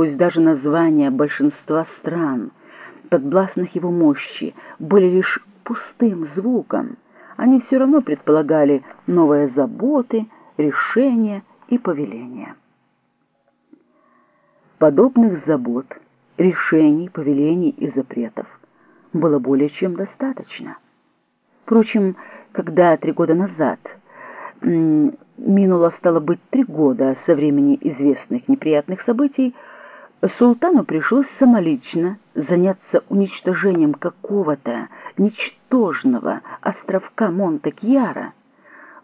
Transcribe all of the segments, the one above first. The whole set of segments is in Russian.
пусть даже названия большинства стран, подвластных его мощи, были лишь пустым звуком, они все равно предполагали новые заботы, решения и повеления. Подобных забот, решений, повелений и запретов было более чем достаточно. Впрочем, когда три года назад минуло, стало быть, три года со времени известных неприятных событий, султану пришлось самолично заняться уничтожением какого-то ничтожного островка Монте-Кьяра.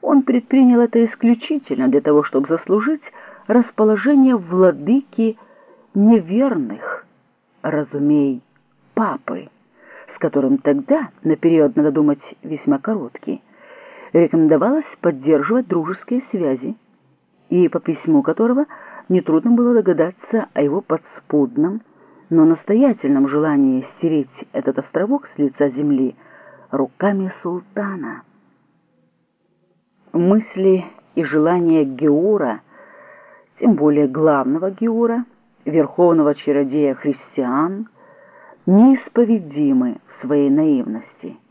Он предпринял это исключительно для того, чтобы заслужить расположение владыки неверных, разумей, папы, с которым тогда, на период, надо думать, весьма короткий, рекомендовалось поддерживать дружеские связи, и по письму которого нетрудно было догадаться о его подспудном, но настоятельном желании стереть этот островок с лица земли руками султана. Мысли и желания Геура, тем более главного Геура, верховного чародея христиан, неисповедимы в своей наивности –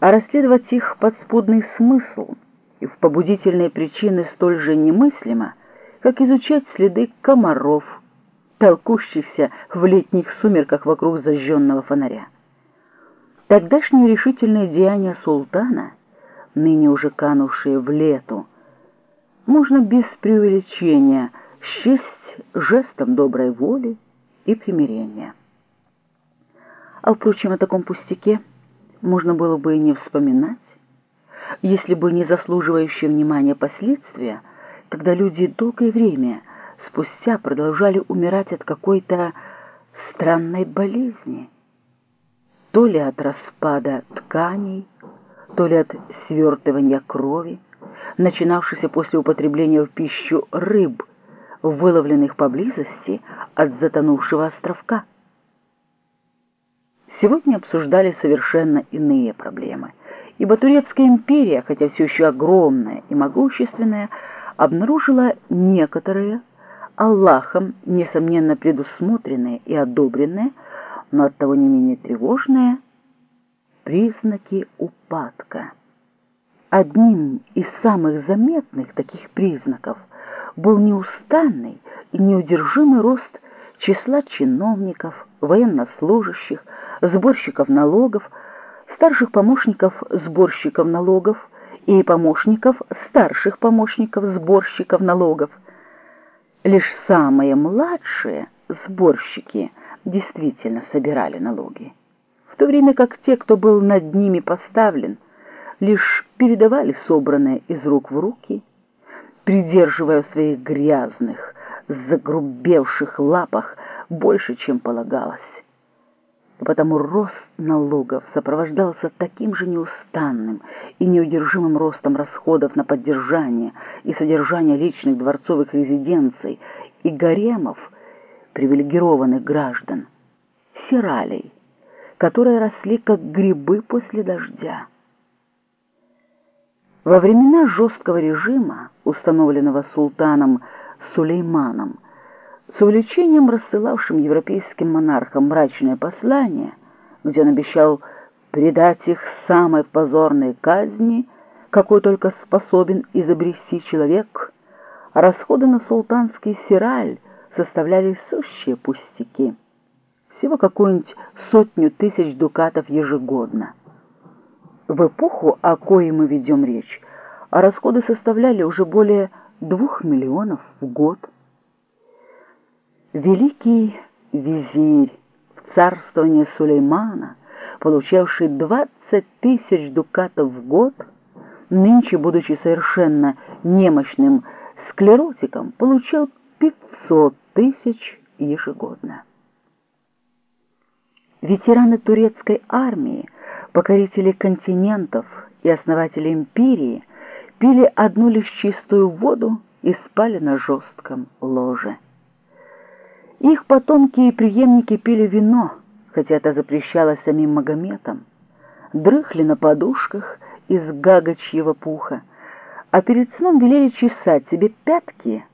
а расследовать их подспудный смысл и в побудительные причины столь же немыслимо, как изучать следы комаров, толкущихся в летних сумерках вокруг зажженного фонаря. Тогдашние решительные деяния султана, ныне уже канувшие в лету, можно без преувеличения счесть жестом доброй воли и примирения. А, впрочем, о таком пустяке – можно было бы и не вспоминать, если бы не заслуживающие внимания последствия, когда люди долгое время спустя продолжали умирать от какой-то странной болезни, то ли от распада тканей, то ли от свертывания крови, начинавшейся после употребления в пищу рыб, выловленных поблизости от затонувшего островка. Сегодня обсуждали совершенно иные проблемы, ибо Турецкая империя, хотя все еще огромная и могущественная, обнаружила некоторые, Аллахом, несомненно, предусмотренные и одобренные, но оттого не менее тревожные, признаки упадка. Одним из самых заметных таких признаков был неустанный и неудержимый рост числа чиновников, военнослужащих, сборщиков налогов, старших помощников сборщиков налогов и помощников старших помощников сборщиков налогов. Лишь самые младшие сборщики действительно собирали налоги, в то время как те, кто был над ними поставлен, лишь передавали собранное из рук в руки, придерживая в своих грязных, загрубевших лапах больше, чем полагалось потому рост налогов сопровождался таким же неустанным и неудержимым ростом расходов на поддержание и содержание личных дворцовых резиденций и гаремов привилегированных граждан, сиралей, которые росли как грибы после дождя. Во времена жесткого режима, установленного султаном Сулейманом, с увлечением рассылавшим европейским монархам мрачное послание, где он обещал предать их самой позорной казни, какой только способен изобрести человек, расходы на султанский сираль составляли сущие пустяки. Всего какую-нибудь сотню тысяч дукатов ежегодно. В эпоху, о коей мы ведем речь, а расходы составляли уже более двух миллионов в год. Великий визирь в царствовании Сулеймана, получавший 20 тысяч дукатов в год, нынче, будучи совершенно немощным склеротиком, получал 500 тысяч ежегодно. Ветераны турецкой армии, покорители континентов и основатели империи пили одну лишь чистую воду и спали на жестком ложе. Их потомки и преемники пили вино, хотя это запрещалось самим Магометом, дрыхли на подушках из гагачьего пуха, а перед сном велели чесать себе пятки